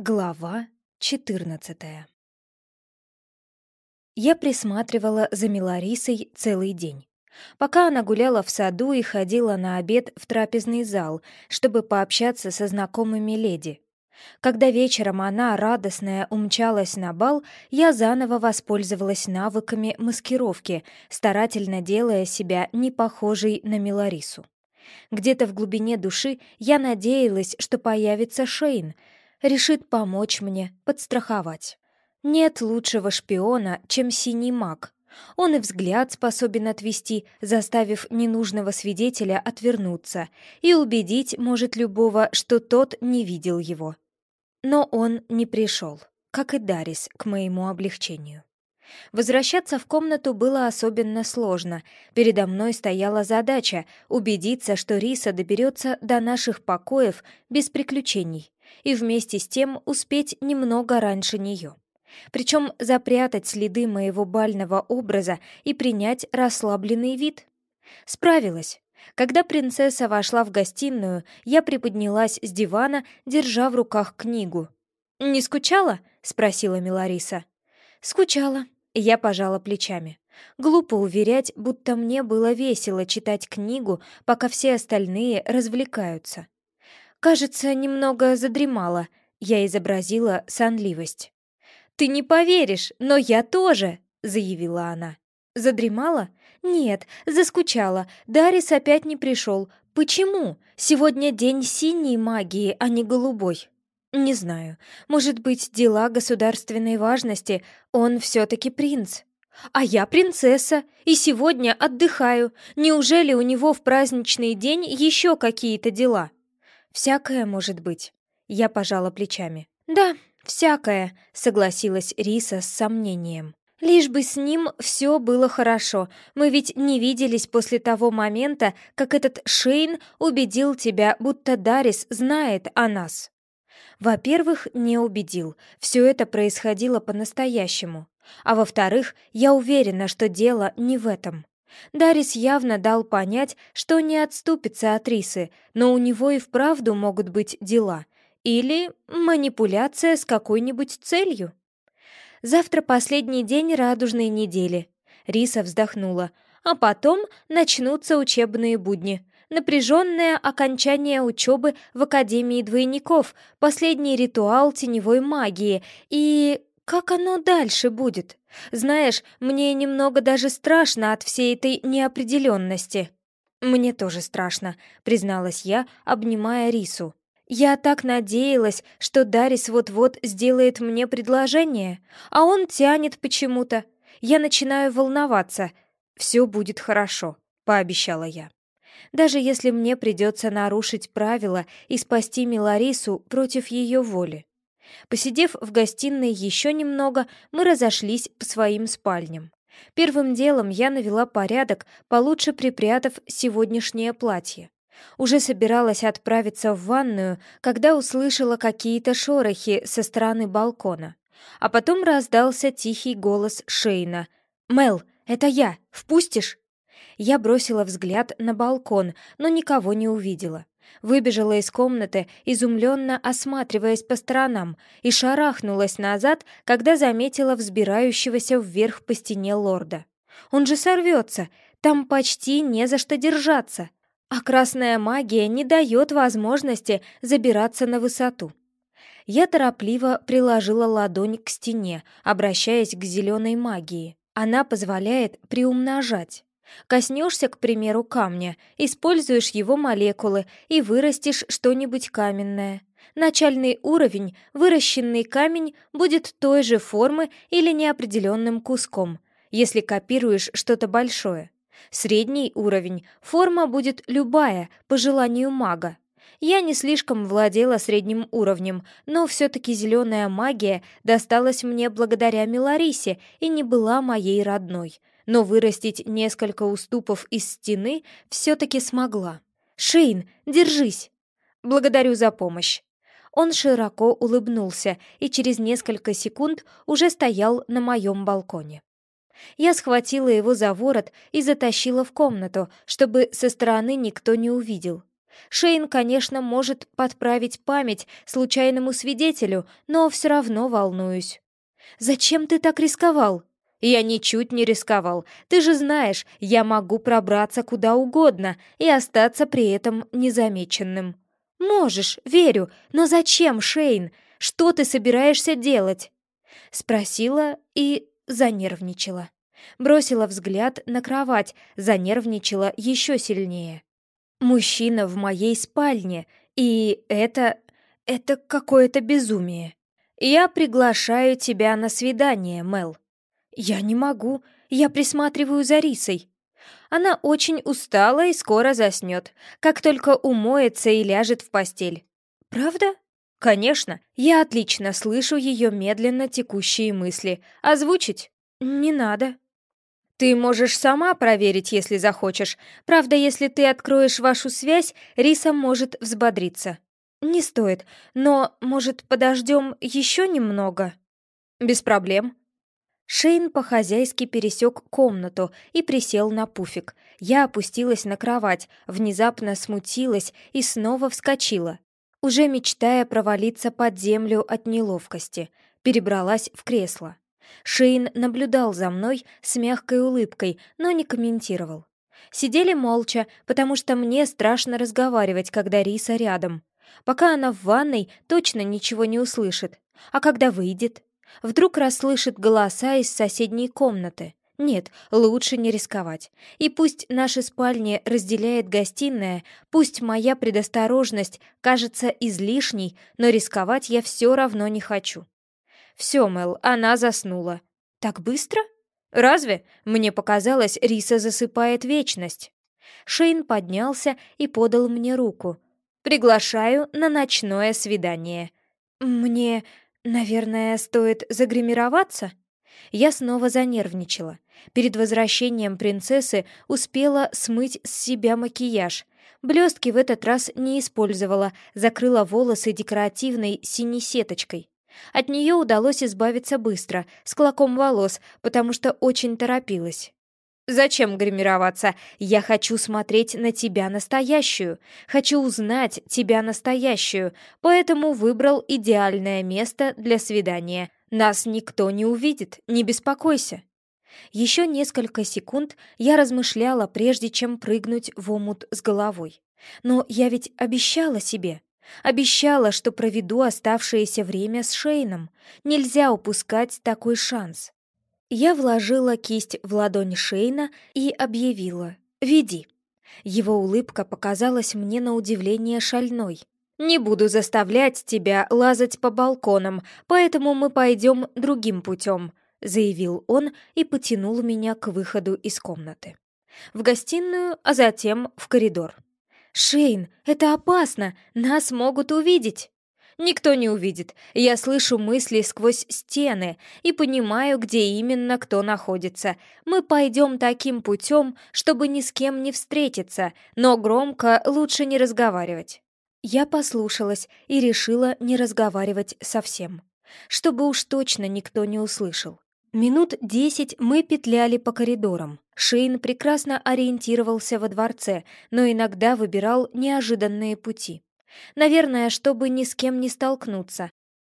Глава 14 Я присматривала за Миларисой целый день. Пока она гуляла в саду и ходила на обед в трапезный зал, чтобы пообщаться со знакомыми леди. Когда вечером она, радостная, умчалась на бал, я заново воспользовалась навыками маскировки, старательно делая себя не похожей на Миларису. Где-то в глубине души я надеялась, что появится Шейн — решит помочь мне, подстраховать. Нет лучшего шпиона, чем синий маг. Он и взгляд способен отвести, заставив ненужного свидетеля отвернуться, и убедить может любого, что тот не видел его. Но он не пришел, как и Дарис, к моему облегчению. Возвращаться в комнату было особенно сложно. Передо мной стояла задача убедиться, что Риса доберется до наших покоев без приключений и вместе с тем успеть немного раньше нее. Причем запрятать следы моего бального образа и принять расслабленный вид. Справилась. Когда принцесса вошла в гостиную, я приподнялась с дивана, держа в руках книгу. «Не скучала?» — спросила Милариса. «Скучала», — я пожала плечами. Глупо уверять, будто мне было весело читать книгу, пока все остальные развлекаются. Кажется, немного задремала. Я изобразила сонливость. «Ты не поверишь, но я тоже!» — заявила она. «Задремала? Нет, заскучала. Дарис опять не пришел. Почему? Сегодня день синей магии, а не голубой». «Не знаю. Может быть, дела государственной важности. Он все-таки принц. А я принцесса, и сегодня отдыхаю. Неужели у него в праздничный день еще какие-то дела?» «Всякое может быть». Я пожала плечами. «Да, всякое», — согласилась Риса с сомнением. «Лишь бы с ним все было хорошо. Мы ведь не виделись после того момента, как этот Шейн убедил тебя, будто Дарис знает о нас». Во-первых, не убедил. Все это происходило по-настоящему. А во-вторых, я уверена, что дело не в этом. Дарис явно дал понять, что не отступится от Рисы, но у него и вправду могут быть дела. Или манипуляция с какой-нибудь целью. Завтра последний день радужной недели. Риса вздохнула. А потом начнутся учебные будни. Напряженное окончание учебы в Академии двойников, последний ритуал теневой магии и... Как оно дальше будет? Знаешь, мне немного даже страшно от всей этой неопределенности. Мне тоже страшно, призналась я, обнимая Рису. Я так надеялась, что Дарис вот-вот сделает мне предложение, а он тянет почему-то. Я начинаю волноваться. Все будет хорошо, пообещала я. Даже если мне придется нарушить правила и спасти Миларису против ее воли. Посидев в гостиной еще немного, мы разошлись по своим спальням. Первым делом я навела порядок, получше припрятав сегодняшнее платье. Уже собиралась отправиться в ванную, когда услышала какие-то шорохи со стороны балкона. А потом раздался тихий голос Шейна. «Мел, это я! Впустишь?» Я бросила взгляд на балкон, но никого не увидела. Выбежала из комнаты, изумленно осматриваясь по сторонам, и шарахнулась назад, когда заметила взбирающегося вверх по стене лорда. «Он же сорвется! Там почти не за что держаться!» А красная магия не дает возможности забираться на высоту. Я торопливо приложила ладонь к стене, обращаясь к зеленой магии. Она позволяет приумножать. Коснешься, к примеру, камня, используешь его молекулы и вырастешь что-нибудь каменное. Начальный уровень, выращенный камень, будет той же формы или неопределенным куском, если копируешь что-то большое. Средний уровень, форма будет любая, по желанию мага. Я не слишком владела средним уровнем, но все-таки зеленая магия досталась мне благодаря Миларисе и не была моей родной — но вырастить несколько уступов из стены все-таки смогла. «Шейн, держись!» «Благодарю за помощь!» Он широко улыбнулся и через несколько секунд уже стоял на моем балконе. Я схватила его за ворот и затащила в комнату, чтобы со стороны никто не увидел. Шейн, конечно, может подправить память случайному свидетелю, но все равно волнуюсь. «Зачем ты так рисковал?» «Я ничуть не рисковал. Ты же знаешь, я могу пробраться куда угодно и остаться при этом незамеченным». «Можешь, верю, но зачем, Шейн? Что ты собираешься делать?» Спросила и занервничала. Бросила взгляд на кровать, занервничала еще сильнее. «Мужчина в моей спальне, и это... это какое-то безумие. Я приглашаю тебя на свидание, Мел». «Я не могу, я присматриваю за Рисой». Она очень устала и скоро заснет, как только умоется и ляжет в постель. «Правда?» «Конечно, я отлично слышу ее медленно текущие мысли. Озвучить?» «Не надо». «Ты можешь сама проверить, если захочешь. Правда, если ты откроешь вашу связь, Риса может взбодриться». «Не стоит, но, может, подождем еще немного?» «Без проблем». Шейн по-хозяйски пересек комнату и присел на пуфик. Я опустилась на кровать, внезапно смутилась и снова вскочила уже мечтая провалиться под землю от неловкости, перебралась в кресло. Шейн наблюдал за мной с мягкой улыбкой, но не комментировал. Сидели молча, потому что мне страшно разговаривать, когда Риса рядом. Пока она в ванной, точно ничего не услышит. А когда выйдет? Вдруг расслышит голоса из соседней комнаты. Нет, лучше не рисковать. И пусть наши спальни разделяет гостиная, пусть моя предосторожность кажется излишней, но рисковать я все равно не хочу. Все, Мэл, она заснула. Так быстро? Разве? Мне показалось, Риса засыпает вечность. Шейн поднялся и подал мне руку. «Приглашаю на ночное свидание». «Мне, наверное, стоит загримироваться?» Я снова занервничала. Перед возвращением принцессы успела смыть с себя макияж. Блестки в этот раз не использовала, закрыла волосы декоративной синей сеточкой. От нее удалось избавиться быстро, с клоком волос, потому что очень торопилась. «Зачем гримироваться? Я хочу смотреть на тебя настоящую. Хочу узнать тебя настоящую, поэтому выбрал идеальное место для свидания. Нас никто не увидит, не беспокойся». Еще несколько секунд я размышляла, прежде чем прыгнуть в омут с головой. Но я ведь обещала себе. Обещала, что проведу оставшееся время с Шейном. Нельзя упускать такой шанс. Я вложила кисть в ладонь Шейна и объявила «Веди». Его улыбка показалась мне на удивление шальной. «Не буду заставлять тебя лазать по балконам, поэтому мы пойдем другим путем», — заявил он и потянул меня к выходу из комнаты. В гостиную, а затем в коридор. «Шейн, это опасно! Нас могут увидеть!» «Никто не увидит. Я слышу мысли сквозь стены и понимаю, где именно кто находится. Мы пойдем таким путем, чтобы ни с кем не встретиться, но громко лучше не разговаривать». Я послушалась и решила не разговаривать совсем, чтобы уж точно никто не услышал. Минут десять мы петляли по коридорам. Шейн прекрасно ориентировался во дворце, но иногда выбирал неожиданные пути. Наверное, чтобы ни с кем не столкнуться.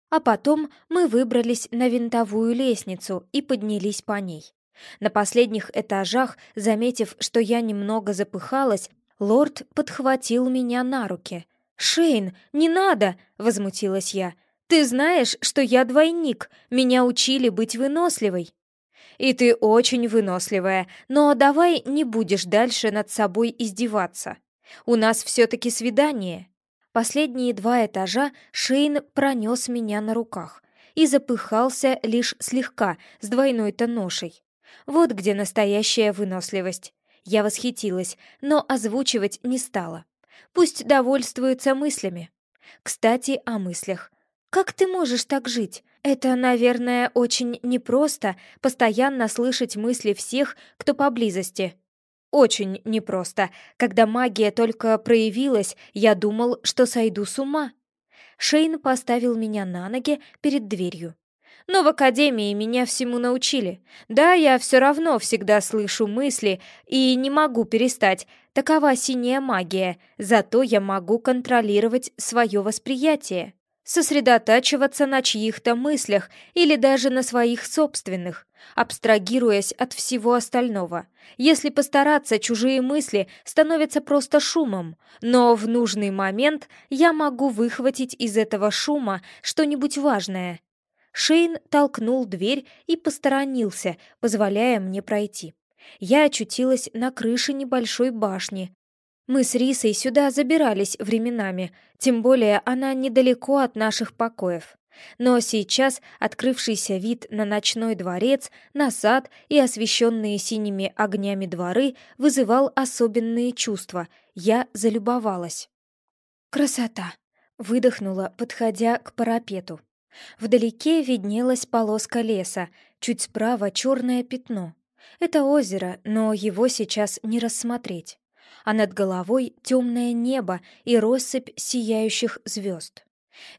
А потом мы выбрались на винтовую лестницу и поднялись по ней. На последних этажах, заметив, что я немного запыхалась, лорд подхватил меня на руки. «Шейн, не надо!» — возмутилась я. Ты знаешь, что я двойник, меня учили быть выносливой. И ты очень выносливая, но давай не будешь дальше над собой издеваться. У нас все-таки свидание. Последние два этажа Шейн пронес меня на руках и запыхался лишь слегка, с двойной-то ношей. Вот где настоящая выносливость. Я восхитилась, но озвучивать не стала. Пусть довольствуется мыслями. Кстати, о мыслях. Как ты можешь так жить? Это, наверное, очень непросто постоянно слышать мысли всех, кто поблизости. Очень непросто. Когда магия только проявилась, я думал, что сойду с ума. Шейн поставил меня на ноги перед дверью. Но в академии меня всему научили. Да, я все равно всегда слышу мысли и не могу перестать. Такова синяя магия, зато я могу контролировать свое восприятие, сосредотачиваться на чьих-то мыслях или даже на своих собственных, абстрагируясь от всего остального. Если постараться, чужие мысли становятся просто шумом, но в нужный момент я могу выхватить из этого шума что-нибудь важное. Шейн толкнул дверь и посторонился, позволяя мне пройти. Я очутилась на крыше небольшой башни. Мы с Рисой сюда забирались временами, тем более она недалеко от наших покоев. Но сейчас открывшийся вид на ночной дворец, на сад и освещенные синими огнями дворы вызывал особенные чувства. Я залюбовалась. «Красота!» — выдохнула, подходя к парапету. Вдалеке виднелась полоска леса, чуть справа черное пятно. Это озеро, но его сейчас не рассмотреть. А над головой темное небо и россыпь сияющих звезд.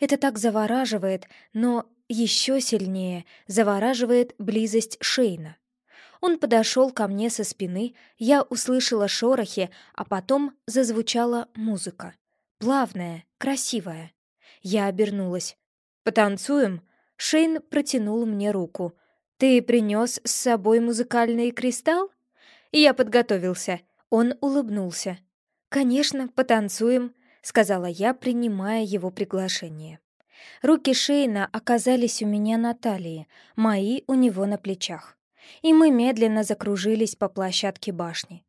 Это так завораживает, но еще сильнее завораживает близость Шейна. Он подошел ко мне со спины, я услышала шорохи, а потом зазвучала музыка. Плавная, красивая. Я обернулась. «Потанцуем?» Шейн протянул мне руку. «Ты принес с собой музыкальный кристалл?» Я подготовился. Он улыбнулся. «Конечно, потанцуем», — сказала я, принимая его приглашение. Руки Шейна оказались у меня на талии, мои у него на плечах. И мы медленно закружились по площадке башни.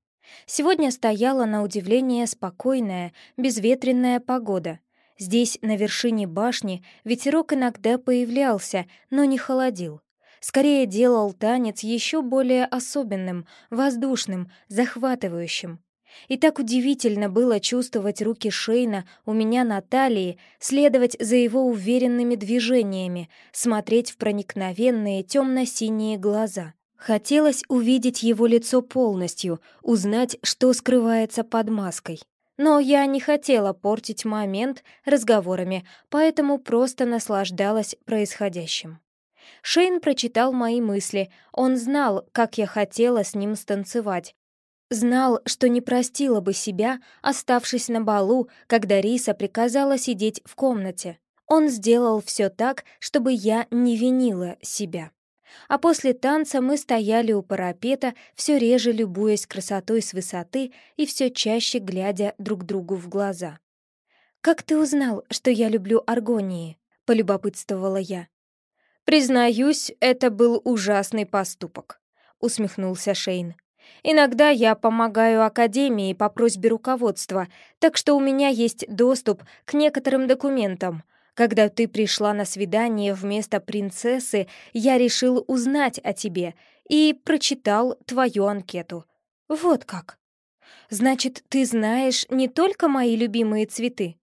Сегодня стояла на удивление спокойная, безветренная погода. Здесь, на вершине башни, ветерок иногда появлялся, но не холодил скорее делал танец еще более особенным, воздушным, захватывающим. И так удивительно было чувствовать руки Шейна у меня на талии, следовать за его уверенными движениями, смотреть в проникновенные темно-синие глаза. Хотелось увидеть его лицо полностью, узнать, что скрывается под маской. Но я не хотела портить момент разговорами, поэтому просто наслаждалась происходящим. Шейн прочитал мои мысли. Он знал, как я хотела с ним станцевать. Знал, что не простила бы себя, оставшись на балу, когда Риса приказала сидеть в комнате. Он сделал все так, чтобы я не винила себя. А после танца мы стояли у парапета, все реже любуясь красотой с высоты и все чаще глядя друг другу в глаза. «Как ты узнал, что я люблю аргонии?» — полюбопытствовала я. «Признаюсь, это был ужасный поступок», — усмехнулся Шейн. «Иногда я помогаю Академии по просьбе руководства, так что у меня есть доступ к некоторым документам. Когда ты пришла на свидание вместо принцессы, я решил узнать о тебе и прочитал твою анкету. Вот как. Значит, ты знаешь не только мои любимые цветы?»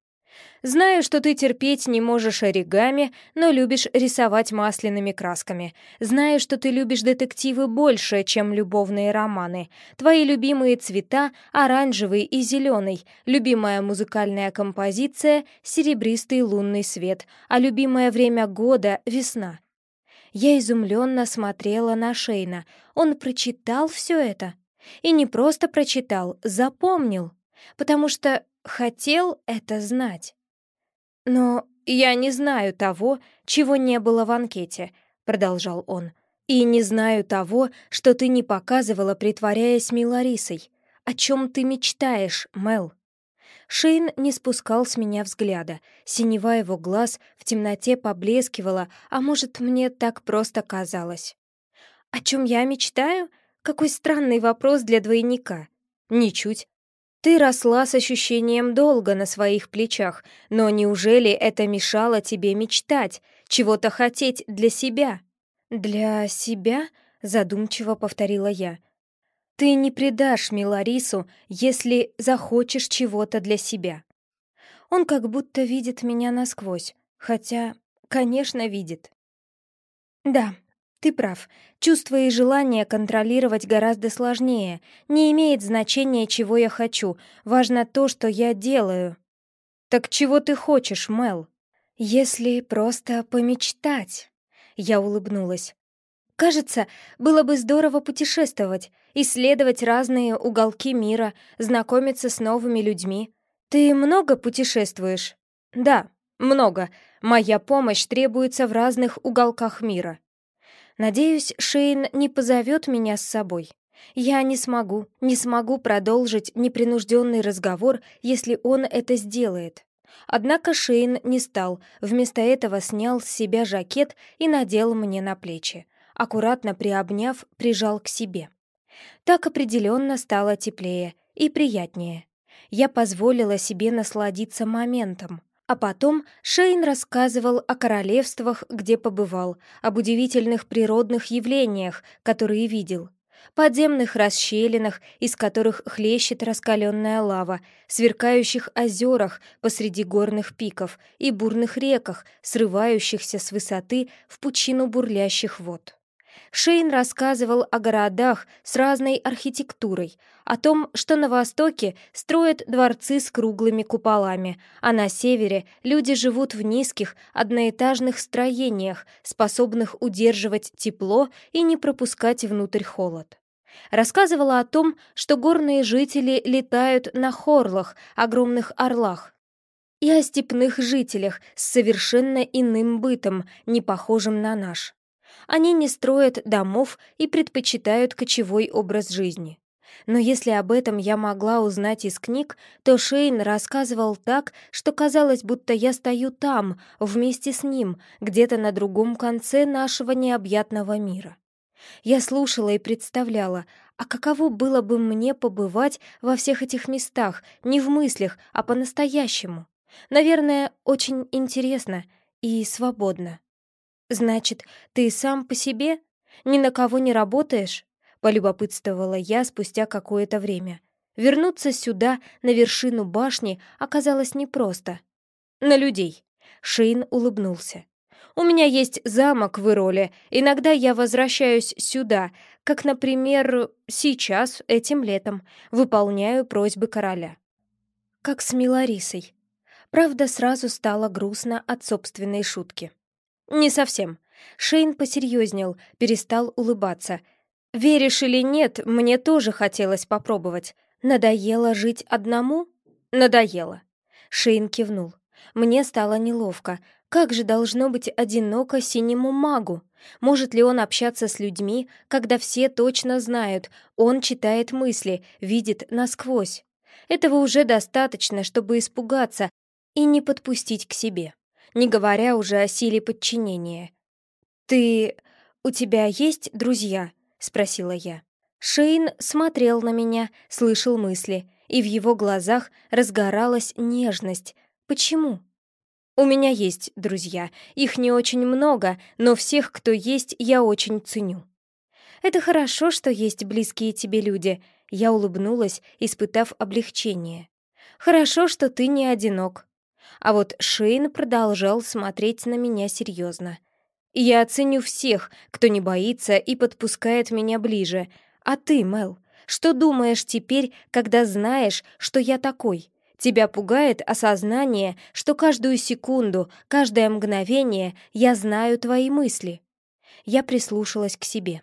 Знаю, что ты терпеть не можешь оригами, но любишь рисовать масляными красками. Знаю, что ты любишь детективы больше, чем любовные романы. Твои любимые цвета — оранжевый и зеленый, любимая музыкальная композиция — серебристый лунный свет, а любимое время года — весна. Я изумленно смотрела на Шейна. Он прочитал все это. И не просто прочитал, запомнил, потому что хотел это знать. «Но я не знаю того, чего не было в анкете», — продолжал он. «И не знаю того, что ты не показывала, притворяясь Миларисой. О чем ты мечтаешь, Мел?» Шейн не спускал с меня взгляда. Синева его глаз в темноте поблескивала, а может, мне так просто казалось. «О чем я мечтаю? Какой странный вопрос для двойника!» «Ничуть. Ты росла с ощущением долга на своих плечах, но неужели это мешало тебе мечтать, чего-то хотеть для себя? Для себя? Задумчиво повторила я. Ты не предашь Миларису, если захочешь чего-то для себя. Он как будто видит меня насквозь, хотя, конечно, видит. Да, ты прав. Чувства и желание контролировать гораздо сложнее. Не имеет значения, чего я хочу. Важно то, что я делаю. Так чего ты хочешь, Мел? Если просто помечтать. Я улыбнулась. Кажется, было бы здорово путешествовать, исследовать разные уголки мира, знакомиться с новыми людьми. Ты много путешествуешь? Да, много. Моя помощь требуется в разных уголках мира. Надеюсь, Шейн не позовет меня с собой. Я не смогу, не смогу продолжить непринужденный разговор, если он это сделает. Однако Шейн не стал, вместо этого снял с себя жакет и надел мне на плечи. Аккуратно приобняв, прижал к себе. Так определенно стало теплее и приятнее. Я позволила себе насладиться моментом. А потом Шейн рассказывал о королевствах, где побывал, об удивительных природных явлениях, которые видел, подземных расщелинах, из которых хлещет раскаленная лава, сверкающих озерах посреди горных пиков и бурных реках, срывающихся с высоты в пучину бурлящих вод. Шейн рассказывал о городах с разной архитектурой, о том, что на востоке строят дворцы с круглыми куполами, а на севере люди живут в низких одноэтажных строениях, способных удерживать тепло и не пропускать внутрь холод. Рассказывала о том, что горные жители летают на хорлах, огромных орлах, и о степных жителях с совершенно иным бытом, не похожим на наш. Они не строят домов и предпочитают кочевой образ жизни. Но если об этом я могла узнать из книг, то Шейн рассказывал так, что казалось, будто я стою там, вместе с ним, где-то на другом конце нашего необъятного мира. Я слушала и представляла, а каково было бы мне побывать во всех этих местах, не в мыслях, а по-настоящему. Наверное, очень интересно и свободно. «Значит, ты сам по себе? Ни на кого не работаешь?» — полюбопытствовала я спустя какое-то время. Вернуться сюда, на вершину башни, оказалось непросто. «На людей», — Шейн улыбнулся. «У меня есть замок в Ироле. Иногда я возвращаюсь сюда, как, например, сейчас, этим летом, выполняю просьбы короля». Как с Миларисой. Правда, сразу стало грустно от собственной шутки. «Не совсем». Шейн посерьезнел, перестал улыбаться. «Веришь или нет, мне тоже хотелось попробовать. Надоело жить одному?» «Надоело». Шейн кивнул. Мне стало неловко. Как же должно быть одиноко синему магу? Может ли он общаться с людьми, когда все точно знают, он читает мысли, видит насквозь? Этого уже достаточно, чтобы испугаться и не подпустить к себе не говоря уже о силе подчинения. «Ты... у тебя есть друзья?» — спросила я. Шейн смотрел на меня, слышал мысли, и в его глазах разгоралась нежность. Почему? «У меня есть друзья. Их не очень много, но всех, кто есть, я очень ценю». «Это хорошо, что есть близкие тебе люди», — я улыбнулась, испытав облегчение. «Хорошо, что ты не одинок». А вот Шейн продолжал смотреть на меня серьезно. «Я оценю всех, кто не боится и подпускает меня ближе. А ты, Мел, что думаешь теперь, когда знаешь, что я такой?» Тебя пугает осознание, что каждую секунду, каждое мгновение я знаю твои мысли. Я прислушалась к себе.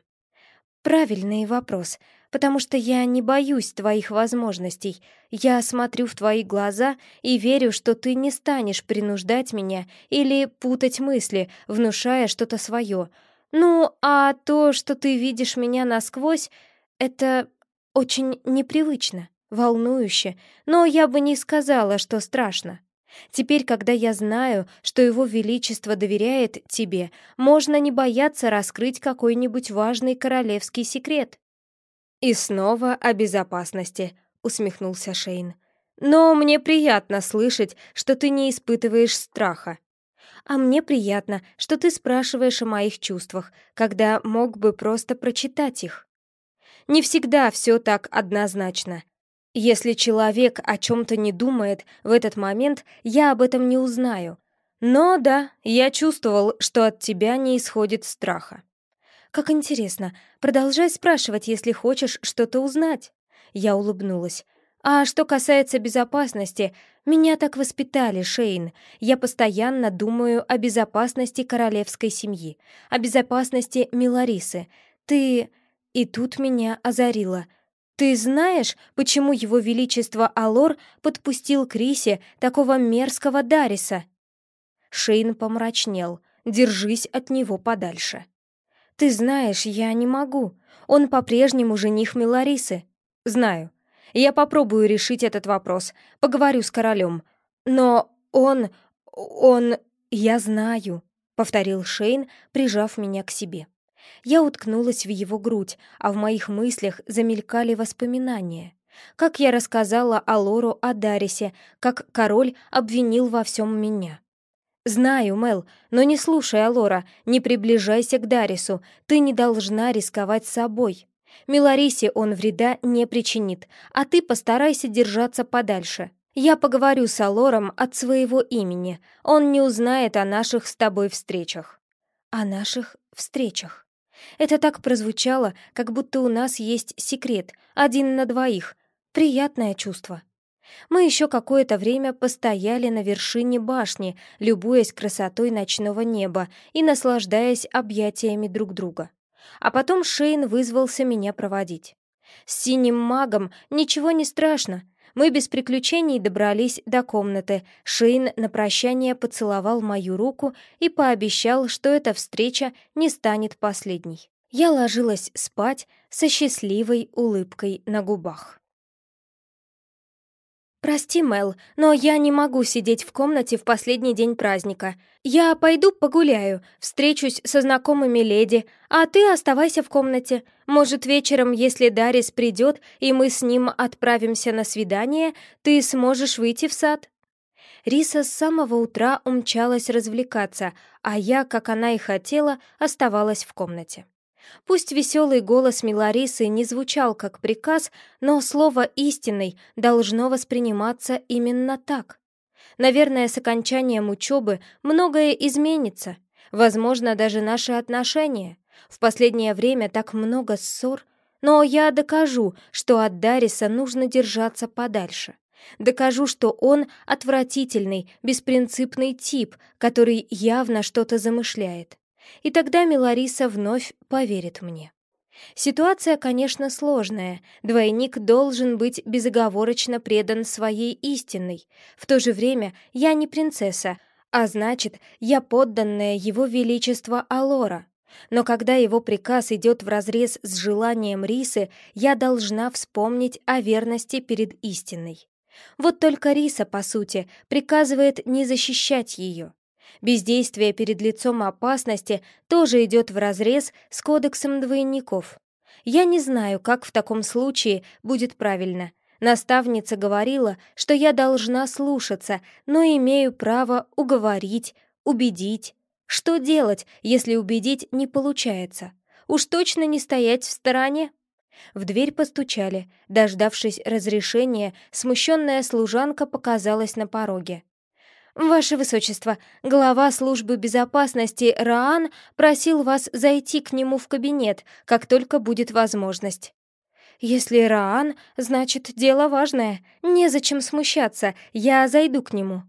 Правильный вопрос потому что я не боюсь твоих возможностей. Я смотрю в твои глаза и верю, что ты не станешь принуждать меня или путать мысли, внушая что-то свое. Ну, а то, что ты видишь меня насквозь, это очень непривычно, волнующе, но я бы не сказала, что страшно. Теперь, когда я знаю, что Его Величество доверяет тебе, можно не бояться раскрыть какой-нибудь важный королевский секрет. «И снова о безопасности», — усмехнулся Шейн. «Но мне приятно слышать, что ты не испытываешь страха. А мне приятно, что ты спрашиваешь о моих чувствах, когда мог бы просто прочитать их. Не всегда все так однозначно. Если человек о чем-то не думает в этот момент, я об этом не узнаю. Но да, я чувствовал, что от тебя не исходит страха. «Как интересно. Продолжай спрашивать, если хочешь что-то узнать». Я улыбнулась. А что касается безопасности, меня так воспитали, Шейн. Я постоянно думаю о безопасности королевской семьи, о безопасности Миларисы. Ты... И тут меня озарило. Ты знаешь, почему его величество Алор подпустил к Рисе такого мерзкого Дариса? Шейн помрачнел. Держись от него подальше. Ты знаешь, я не могу. Он по-прежнему жених Миларисы. Знаю. Я попробую решить этот вопрос, поговорю с королем. Но он... он... я знаю», — повторил Шейн, прижав меня к себе. Я уткнулась в его грудь, а в моих мыслях замелькали воспоминания. Как я рассказала Алору о Дарисе, как король обвинил во всем меня. «Знаю, Мел, но не слушай Алора, не приближайся к Дарису, ты не должна рисковать собой. Миларисе он вреда не причинит, а ты постарайся держаться подальше. Я поговорю с Алором от своего имени, он не узнает о наших с тобой встречах». «О наших встречах?» Это так прозвучало, как будто у нас есть секрет, один на двоих. Приятное чувство. Мы еще какое-то время постояли на вершине башни, любуясь красотой ночного неба и наслаждаясь объятиями друг друга. А потом Шейн вызвался меня проводить. С синим магом ничего не страшно. Мы без приключений добрались до комнаты. Шейн на прощание поцеловал мою руку и пообещал, что эта встреча не станет последней. Я ложилась спать со счастливой улыбкой на губах. «Прости, Мел, но я не могу сидеть в комнате в последний день праздника. Я пойду погуляю, встречусь со знакомыми леди, а ты оставайся в комнате. Может, вечером, если Дарис придет, и мы с ним отправимся на свидание, ты сможешь выйти в сад?» Риса с самого утра умчалась развлекаться, а я, как она и хотела, оставалась в комнате. Пусть веселый голос Миларисы не звучал как приказ, но слово «истинный» должно восприниматься именно так. Наверное, с окончанием учебы многое изменится. Возможно, даже наши отношения. В последнее время так много ссор. Но я докажу, что от Дариса нужно держаться подальше. Докажу, что он отвратительный, беспринципный тип, который явно что-то замышляет. И тогда Милариса вновь поверит мне. Ситуация, конечно, сложная. Двойник должен быть безоговорочно предан своей истинной. В то же время я не принцесса, а значит, я подданная его величества Алора. Но когда его приказ идет вразрез с желанием Рисы, я должна вспомнить о верности перед истиной. Вот только Риса, по сути, приказывает не защищать ее. Бездействие перед лицом опасности тоже идет вразрез с кодексом двойников. Я не знаю, как в таком случае будет правильно. Наставница говорила, что я должна слушаться, но имею право уговорить, убедить. Что делать, если убедить не получается? Уж точно не стоять в стороне. В дверь постучали. Дождавшись разрешения, смущенная служанка показалась на пороге. «Ваше Высочество, глава службы безопасности Раан просил вас зайти к нему в кабинет, как только будет возможность». «Если Раан, значит, дело важное. Незачем смущаться, я зайду к нему».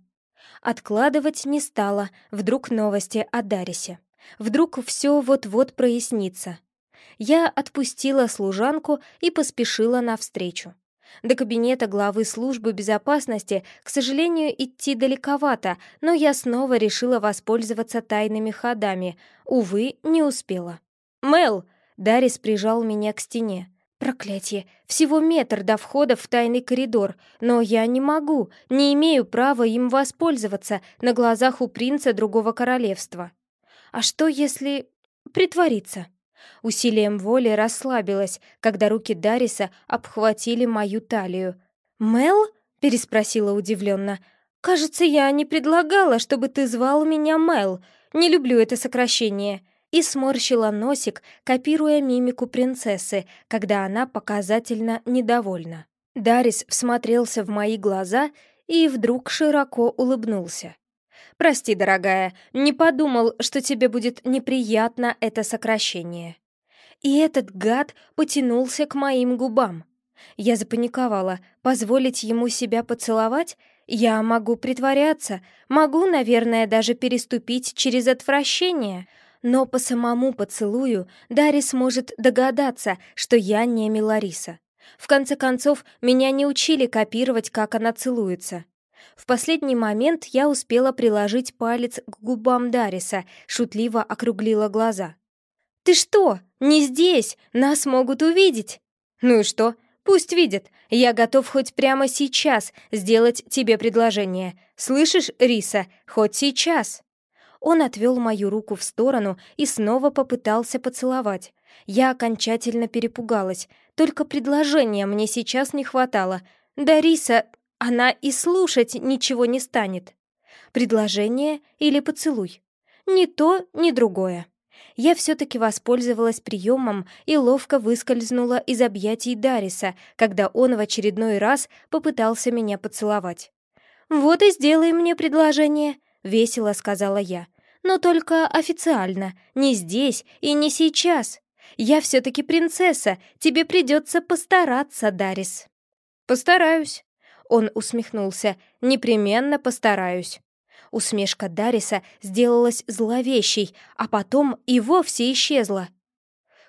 Откладывать не стала, вдруг новости о Дарисе. Вдруг все вот-вот прояснится. Я отпустила служанку и поспешила навстречу. До кабинета главы службы безопасности, к сожалению, идти далековато, но я снова решила воспользоваться тайными ходами. Увы, не успела. «Мел!» — Дарис прижал меня к стене. Проклятие! Всего метр до входа в тайный коридор, но я не могу, не имею права им воспользоваться на глазах у принца другого королевства. А что, если притвориться? Усилием воли расслабилась, когда руки Дариса обхватили мою талию. «Мел?» — переспросила удивленно. «Кажется, я не предлагала, чтобы ты звал меня Мел. Не люблю это сокращение». И сморщила носик, копируя мимику принцессы, когда она показательно недовольна. Дарис всмотрелся в мои глаза и вдруг широко улыбнулся. «Прости, дорогая, не подумал, что тебе будет неприятно это сокращение». И этот гад потянулся к моим губам. Я запаниковала. Позволить ему себя поцеловать? Я могу притворяться, могу, наверное, даже переступить через отвращение. Но по самому поцелую Дарис может догадаться, что я не Милариса. В конце концов, меня не учили копировать, как она целуется. В последний момент я успела приложить палец к губам Дариса, шутливо округлила глаза. «Ты что? Не здесь! Нас могут увидеть!» «Ну и что? Пусть видят. Я готов хоть прямо сейчас сделать тебе предложение. Слышишь, Риса, хоть сейчас!» Он отвел мою руку в сторону и снова попытался поцеловать. Я окончательно перепугалась. Только предложения мне сейчас не хватало. Да Риса, она и слушать ничего не станет. Предложение или поцелуй? Ни то, ни другое я все-таки воспользовалась приемом и ловко выскользнула из объятий Дариса, когда он в очередной раз попытался меня поцеловать. «Вот и сделай мне предложение», — весело сказала я. «Но только официально, не здесь и не сейчас. Я все-таки принцесса, тебе придется постараться, Дарис». «Постараюсь», — он усмехнулся. «Непременно постараюсь». Усмешка Дариса сделалась зловещей, а потом и вовсе исчезла.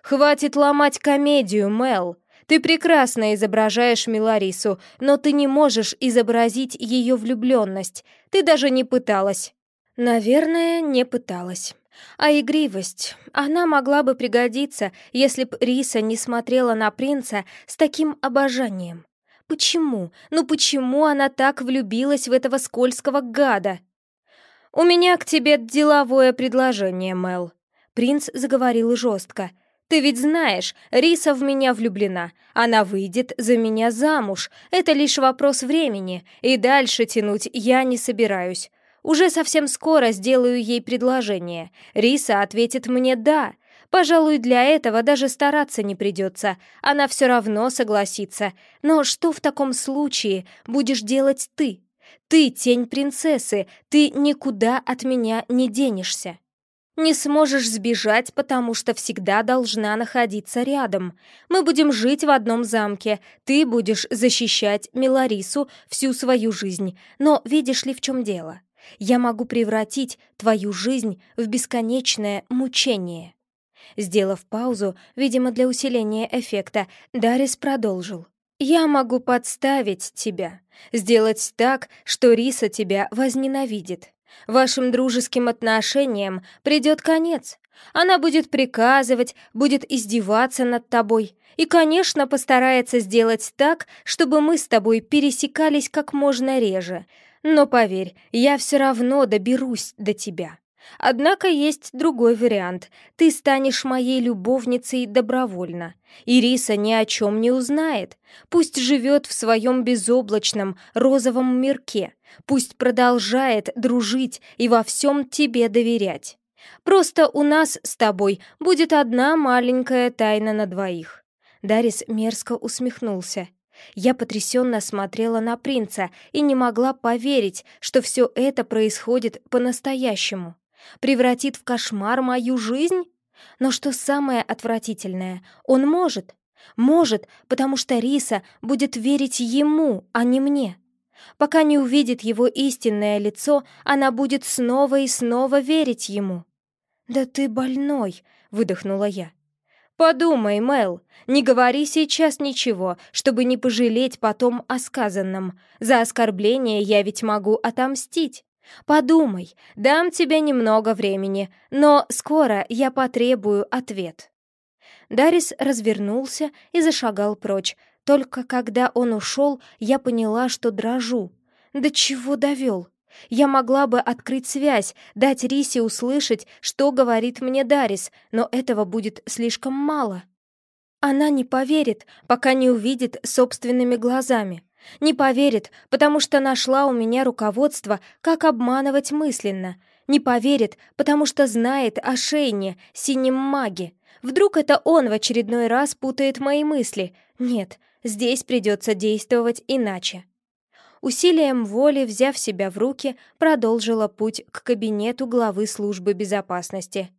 «Хватит ломать комедию, Мел. Ты прекрасно изображаешь Миларису, но ты не можешь изобразить ее влюбленность. Ты даже не пыталась». «Наверное, не пыталась». А игривость, она могла бы пригодиться, если б Риса не смотрела на принца с таким обожанием. Почему? Ну почему она так влюбилась в этого скользкого гада? «У меня к тебе деловое предложение, Мел». Принц заговорил жестко. «Ты ведь знаешь, Риса в меня влюблена. Она выйдет за меня замуж. Это лишь вопрос времени, и дальше тянуть я не собираюсь. Уже совсем скоро сделаю ей предложение. Риса ответит мне «да». Пожалуй, для этого даже стараться не придется. Она все равно согласится. Но что в таком случае будешь делать ты? Ты тень принцессы, ты никуда от меня не денешься. Не сможешь сбежать, потому что всегда должна находиться рядом. Мы будем жить в одном замке. Ты будешь защищать Миларису всю свою жизнь. Но видишь ли, в чем дело? Я могу превратить твою жизнь в бесконечное мучение. Сделав паузу, видимо, для усиления эффекта, Дарис продолжил. Я могу подставить тебя, сделать так, что Риса тебя возненавидит. Вашим дружеским отношениям придет конец. Она будет приказывать, будет издеваться над тобой и, конечно, постарается сделать так, чтобы мы с тобой пересекались как можно реже. Но поверь, я все равно доберусь до тебя. Однако есть другой вариант. Ты станешь моей любовницей добровольно. Ириса ни о чем не узнает. Пусть живет в своем безоблачном розовом мирке. Пусть продолжает дружить и во всем тебе доверять. Просто у нас с тобой будет одна маленькая тайна на двоих». Дарис мерзко усмехнулся. Я потрясенно смотрела на принца и не могла поверить, что все это происходит по-настоящему превратит в кошмар мою жизнь? Но что самое отвратительное, он может. Может, потому что Риса будет верить ему, а не мне. Пока не увидит его истинное лицо, она будет снова и снова верить ему. «Да ты больной», — выдохнула я. «Подумай, Мел, не говори сейчас ничего, чтобы не пожалеть потом о сказанном. За оскорбление я ведь могу отомстить. Подумай, дам тебе немного времени, но скоро я потребую ответ». Дарис развернулся и зашагал прочь. Только когда он ушел, я поняла, что дрожу. До чего довел? Я могла бы открыть связь, дать Рисе услышать, что говорит мне Дарис, но этого будет слишком мало. Она не поверит, пока не увидит собственными глазами. Не поверит, потому что нашла у меня руководство, как обманывать мысленно. Не поверит, потому что знает о Шейне, синем маге. Вдруг это он в очередной раз путает мои мысли. Нет, здесь придется действовать иначе. Усилием воли, взяв себя в руки, продолжила путь к кабинету главы службы безопасности.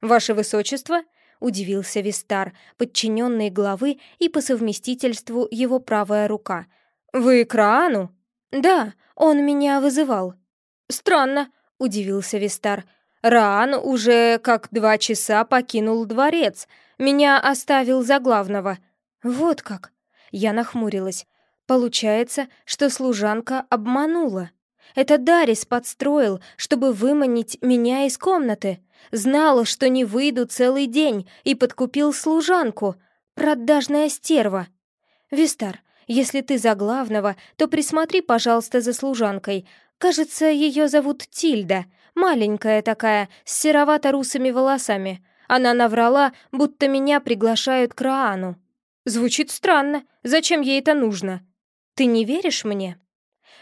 «Ваше Высочество?» — удивился Вистар, подчиненный главы и по совместительству его правая рука. «Вы к Раану?» «Да, он меня вызывал». «Странно», — удивился Вистар. «Раан уже как два часа покинул дворец. Меня оставил за главного». «Вот как!» Я нахмурилась. «Получается, что служанка обманула. Это Дарис подстроил, чтобы выманить меня из комнаты. Знал, что не выйду целый день, и подкупил служанку. Продажная стерва. Вистар, если ты за главного, то присмотри, пожалуйста, за служанкой. Кажется, ее зовут Тильда. Маленькая такая, с серовато-русыми волосами. Она наврала, будто меня приглашают к Раану. Звучит странно. Зачем ей это нужно? Ты не веришь мне?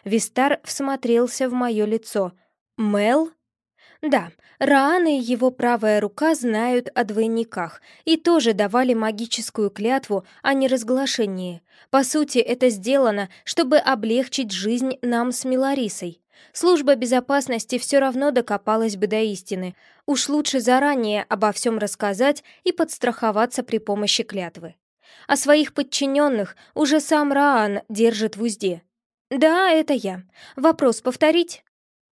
Вистар всмотрелся в мое лицо. Мел? Да, Раан и его правая рука знают о двойниках и тоже давали магическую клятву о неразглашении. По сути, это сделано, чтобы облегчить жизнь нам с Миларисой. Служба безопасности все равно докопалась бы до истины. Уж лучше заранее обо всем рассказать и подстраховаться при помощи клятвы. А своих подчиненных уже сам Раан держит в узде. «Да, это я. Вопрос повторить?»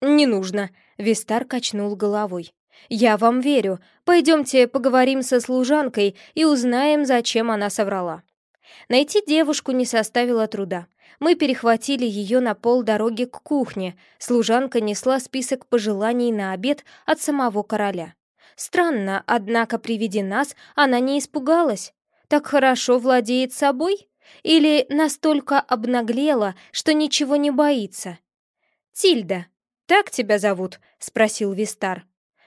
«Не нужно», — Вистар качнул головой. «Я вам верю. Пойдемте поговорим со служанкой и узнаем, зачем она соврала». Найти девушку не составило труда. Мы перехватили ее на полдороги к кухне. Служанка несла список пожеланий на обед от самого короля. Странно, однако при виде нас она не испугалась. Так хорошо владеет собой? Или настолько обнаглела, что ничего не боится? «Тильда, так тебя зовут?» — спросил Вистар.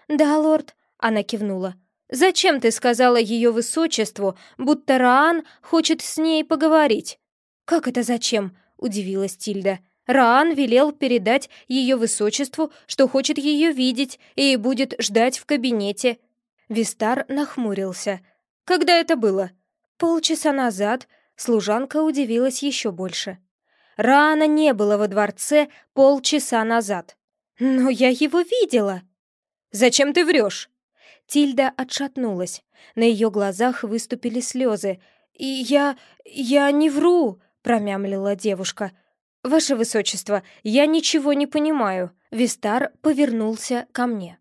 «Да, лорд», — она кивнула. «Зачем ты сказала ее высочеству, будто Раан хочет с ней поговорить?» «Как это зачем?» — удивилась Тильда. «Раан велел передать ее высочеству, что хочет ее видеть и будет ждать в кабинете». Вистар нахмурился. «Когда это было?» «Полчаса назад», Служанка удивилась еще больше. Рана не было во дворце полчаса назад. «Но я его видела!» «Зачем ты врешь?» Тильда отшатнулась. На ее глазах выступили слезы. «И я... я не вру!» — промямлила девушка. «Ваше высочество, я ничего не понимаю». Вистар повернулся ко мне.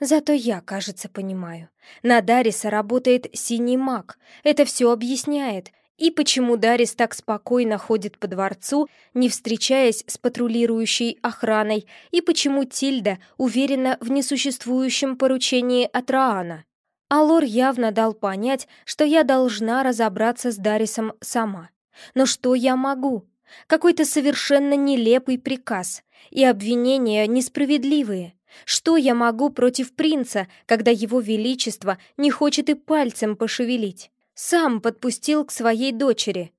Зато я, кажется, понимаю. На Дариса работает синий маг. Это все объясняет. И почему Дарис так спокойно ходит по дворцу, не встречаясь с патрулирующей охраной, и почему Тильда уверена в несуществующем поручении от Раана. Алор явно дал понять, что я должна разобраться с Дарисом сама. Но что я могу? Какой-то совершенно нелепый приказ, и обвинения несправедливые. Что я могу против принца, когда его величество не хочет и пальцем пошевелить? Сам подпустил к своей дочери.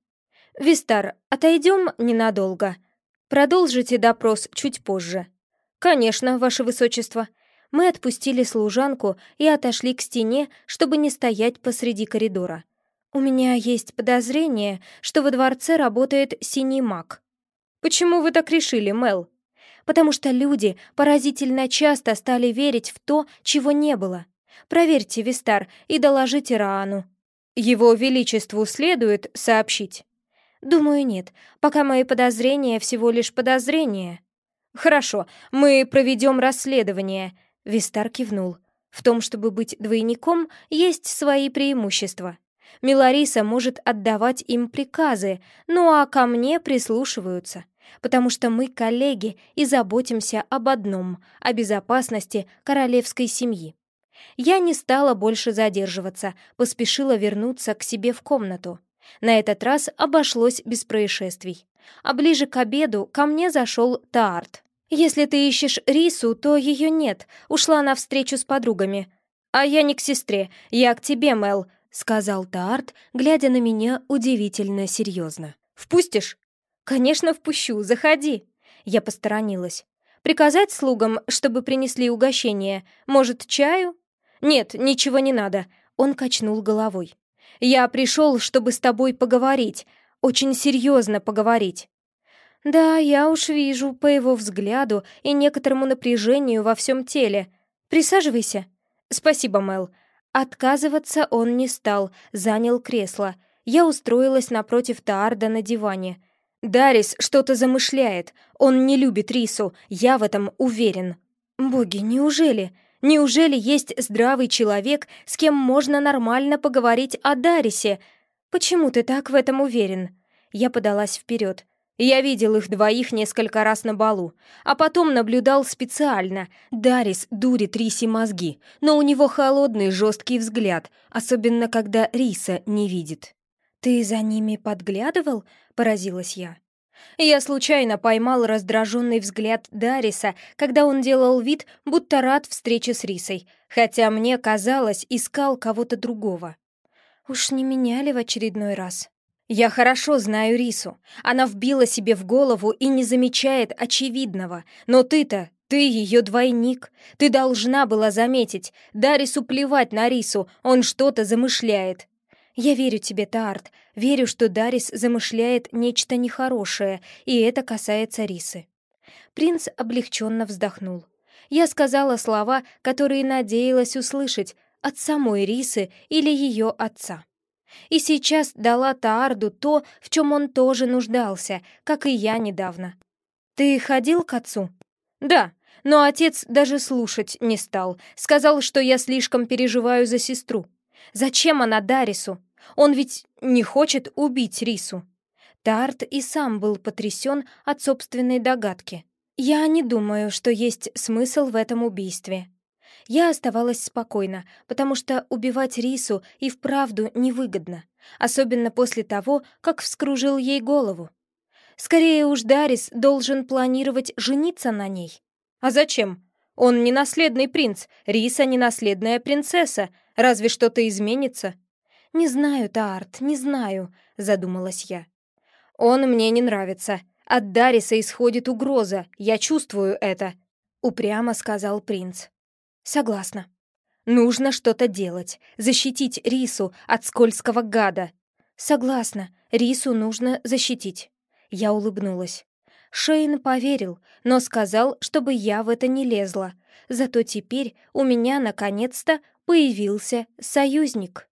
«Вистар, отойдем ненадолго. Продолжите допрос чуть позже». «Конечно, ваше высочество». Мы отпустили служанку и отошли к стене, чтобы не стоять посреди коридора. «У меня есть подозрение, что во дворце работает синий маг». «Почему вы так решили, Мел?» «Потому что люди поразительно часто стали верить в то, чего не было. Проверьте, Вистар, и доложите Раану. Его Величеству следует сообщить? Думаю, нет. Пока мои подозрения всего лишь подозрения. Хорошо, мы проведем расследование. Вистар кивнул. В том, чтобы быть двойником, есть свои преимущества. Милариса может отдавать им приказы, ну а ко мне прислушиваются, потому что мы коллеги и заботимся об одном — о безопасности королевской семьи. Я не стала больше задерживаться, поспешила вернуться к себе в комнату. На этот раз обошлось без происшествий. А ближе к обеду ко мне зашел Таарт. «Если ты ищешь Рису, то ее нет. Ушла на встречу с подругами». «А я не к сестре, я к тебе, Мел», — сказал Таарт, глядя на меня удивительно серьезно. «Впустишь?» «Конечно, впущу. Заходи». Я посторонилась. «Приказать слугам, чтобы принесли угощение? Может, чаю?» «Нет, ничего не надо», — он качнул головой. «Я пришел, чтобы с тобой поговорить, очень серьезно поговорить». «Да, я уж вижу по его взгляду и некоторому напряжению во всем теле. Присаживайся». «Спасибо, Мел». Отказываться он не стал, занял кресло. Я устроилась напротив Таарда на диване. «Дарис что-то замышляет. Он не любит Рису, я в этом уверен». «Боги, неужели? Неужели есть здравый человек, с кем можно нормально поговорить о Дарисе? Почему ты так в этом уверен?» Я подалась вперед. Я видел их двоих несколько раз на балу, а потом наблюдал специально. Дарис дурит Рисе мозги, но у него холодный жесткий взгляд, особенно когда Риса не видит. «Ты за ними подглядывал?» — поразилась я. Я случайно поймал раздраженный взгляд Дариса, когда он делал вид, будто рад встрече с Рисой, хотя мне казалось, искал кого-то другого. Уж не меняли в очередной раз. Я хорошо знаю Рису. Она вбила себе в голову и не замечает очевидного. Но ты-то, ты ее двойник. Ты должна была заметить. Дарису плевать на Рису, он что-то замышляет. Я верю тебе, Тарт. Верю, что Дарис замышляет нечто нехорошее, и это касается Рисы. Принц облегченно вздохнул. Я сказала слова, которые надеялась услышать от самой Рисы или ее отца. И сейчас дала Таарду то, в чем он тоже нуждался, как и я недавно. «Ты ходил к отцу?» «Да, но отец даже слушать не стал. Сказал, что я слишком переживаю за сестру. Зачем она Дарису? Он ведь не хочет убить Рису». Тарт и сам был потрясен от собственной догадки. «Я не думаю, что есть смысл в этом убийстве», я оставалась спокойна, потому что убивать Рису и вправду невыгодно, особенно после того, как вскружил ей голову. Скорее уж Дарис должен планировать жениться на ней. А зачем? Он не наследный принц, Риса не наследная принцесса, разве что-то изменится? «Не знаю, Таарт, не знаю», — задумалась я. «Он мне не нравится. От Дариса исходит угроза, я чувствую это», — упрямо сказал принц. Согласна. Нужно что-то делать, защитить Рису от скользкого гада. Согласна, Рису нужно защитить. Я улыбнулась. Шейн поверил, но сказал, чтобы я в это не лезла. Зато теперь у меня наконец-то появился союзник.